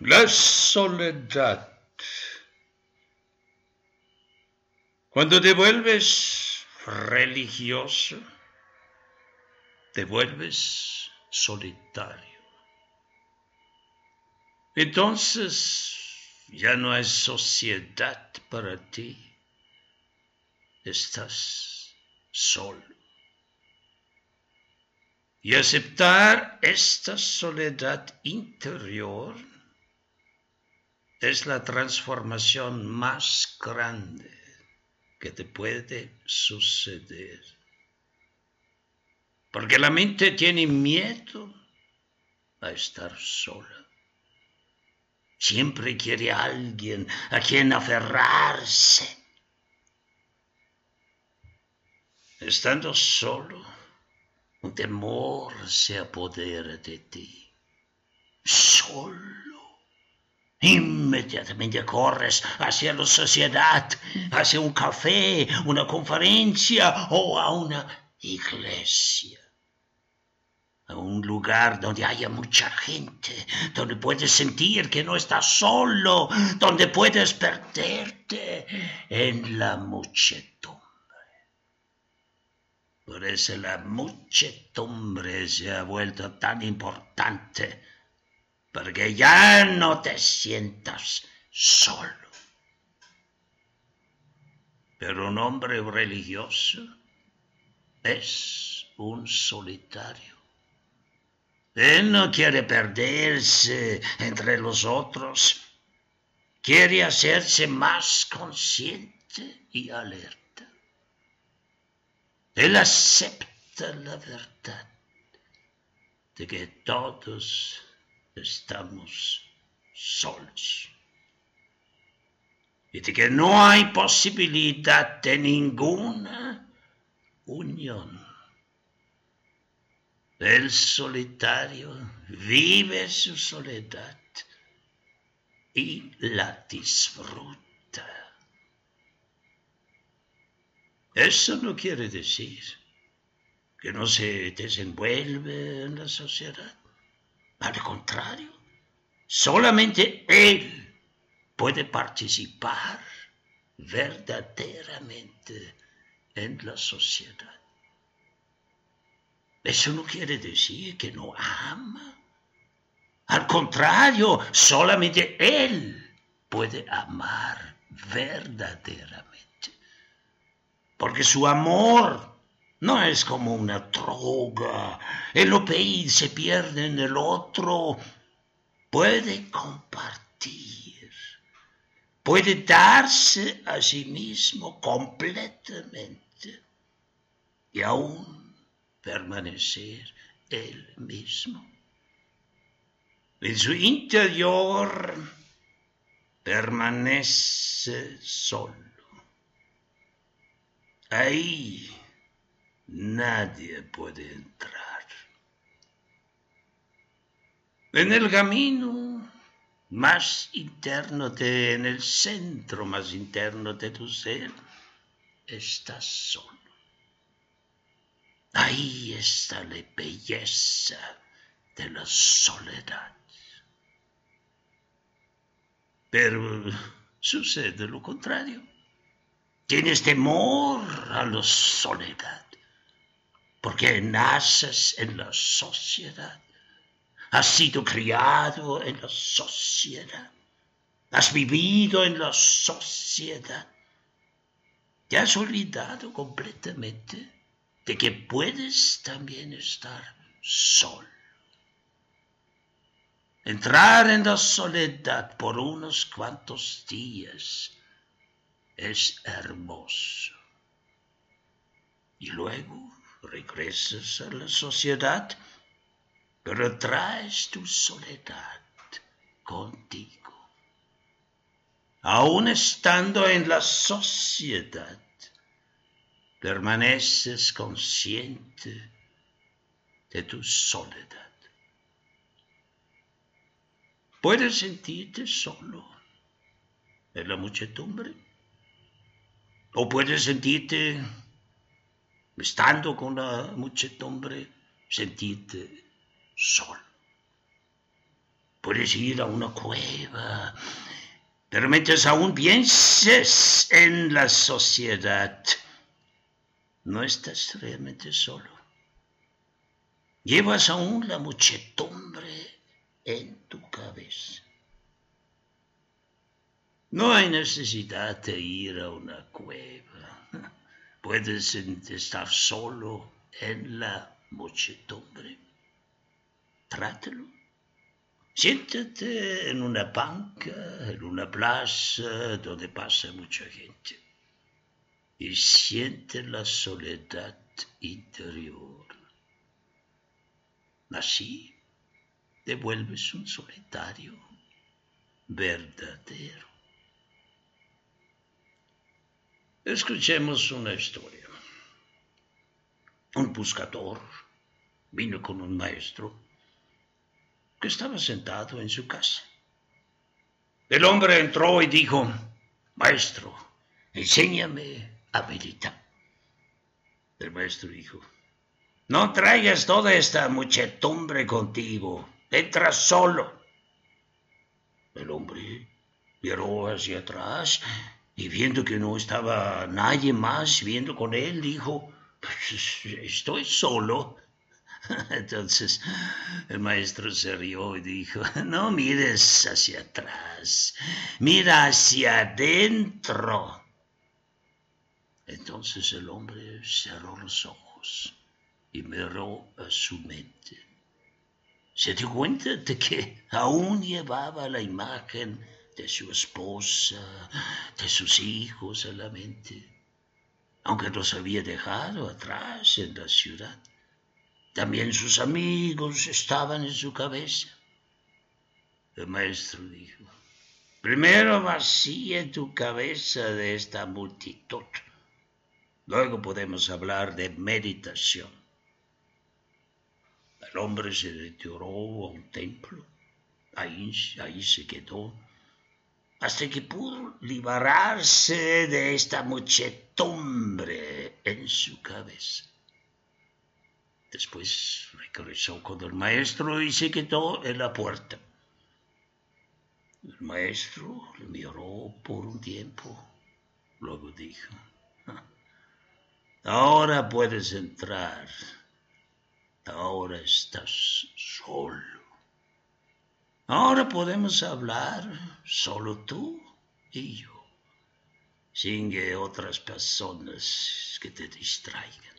La soledad. Cuando te vuelves religioso, te vuelves solitario. Entonces ya no hay sociedad para ti. Estás solo. Y aceptar esta soledad interior es la transformación más grande que te puede suceder. Porque la mente tiene miedo a estar sola. Siempre quiere a alguien a quien aferrarse. Estando solo, un temor se apodera de ti. Solo Inmediatamente corres hacia la sociedad, hacia un café, una conferencia o a una iglesia. A un lugar donde haya mucha gente, donde puedes sentir que no estás solo, donde puedes perderte en la muchedumbre. Por eso la muchedumbre se ha vuelto tan importante porque ya no te sientas solo. Pero un hombre religioso es un solitario. Él no quiere perderse entre los otros, quiere hacerse más consciente y alerta. Él acepta la verdad de que todos estamos solos. Y de que no hay posibilidad de ninguna unión. El solitario vive su soledad y la disfruta. Eso no quiere decir que no se desenvuelve en la sociedad. Al contrario, solamente Él puede participar verdaderamente en la sociedad. Eso no quiere decir que no ama. Al contrario, solamente Él puede amar verdaderamente. Porque su amor no es como una droga. El OPI se pierde en el otro. Puede compartir. Puede darse a sí mismo completamente. Y aún permanecer él mismo. En su interior permanece solo. Ahí nadie puede entrar. En el camino más interno de, en el centro más interno de tu ser, estás solo. Ahí está la belleza de la soledad. Pero sucede lo contrario. Tienes temor a la soledad porque naces en la sociedad, has sido criado en la sociedad, has vivido en la sociedad. Te has olvidado completamente de que puedes también estar solo. Entrar en la soledad por unos cuantos días es hermoso. Y luego regresas a la sociedad, pero traes tu soledad contigo. Aún estando en la sociedad, permaneces consciente de tu soledad. Puedes sentirte solo en la muchedumbre o puedes sentirte estando con la muchedumbre, sentirte solo. puedes ir a una cueva, pero mientras aún pienses en la sociedad, no estás realmente solo. Llevas aún la muchedumbre en tu cabeza. No hay necesidad de ir a una cueva. Puedes estar solo en la muchedumbre. Trátelo. Siéntate en una banca, en una plaza donde pasa mucha gente y siente la soledad interior. Así devuelves un solitario verdadero. Escuchemos una historia. Un buscador vino con un maestro que estaba sentado en su casa. El hombre entró y dijo, Maestro, enséñame a meditar. El maestro dijo, No traigas toda esta muchedumbre contigo, entra solo. El hombre miró hacia atrás y viendo que no estaba nadie más viendo con él, dijo, pues, estoy solo. Entonces el maestro se rió y dijo, no mires hacia atrás, mira hacia adentro. Entonces el hombre cerró los ojos y miró a su mente. Se dio cuenta de que aún llevaba la imagen de su esposa, de sus hijos a la mente, aunque los había dejado atrás en la ciudad. También sus amigos estaban en su cabeza. El maestro dijo, primero vacía tu cabeza de esta multitud, luego podemos hablar de meditación. El hombre se retiró a un templo, ahí, ahí se quedó hasta que pudo liberarse de esta muchedumbre en su cabeza. Después regresó con el maestro y se quedó en la puerta. El maestro le miró por un tiempo, luego dijo, ahora puedes entrar, ahora estás solo. Ahora podemos hablar solo tú y yo, sin que otras personas que te distraigan.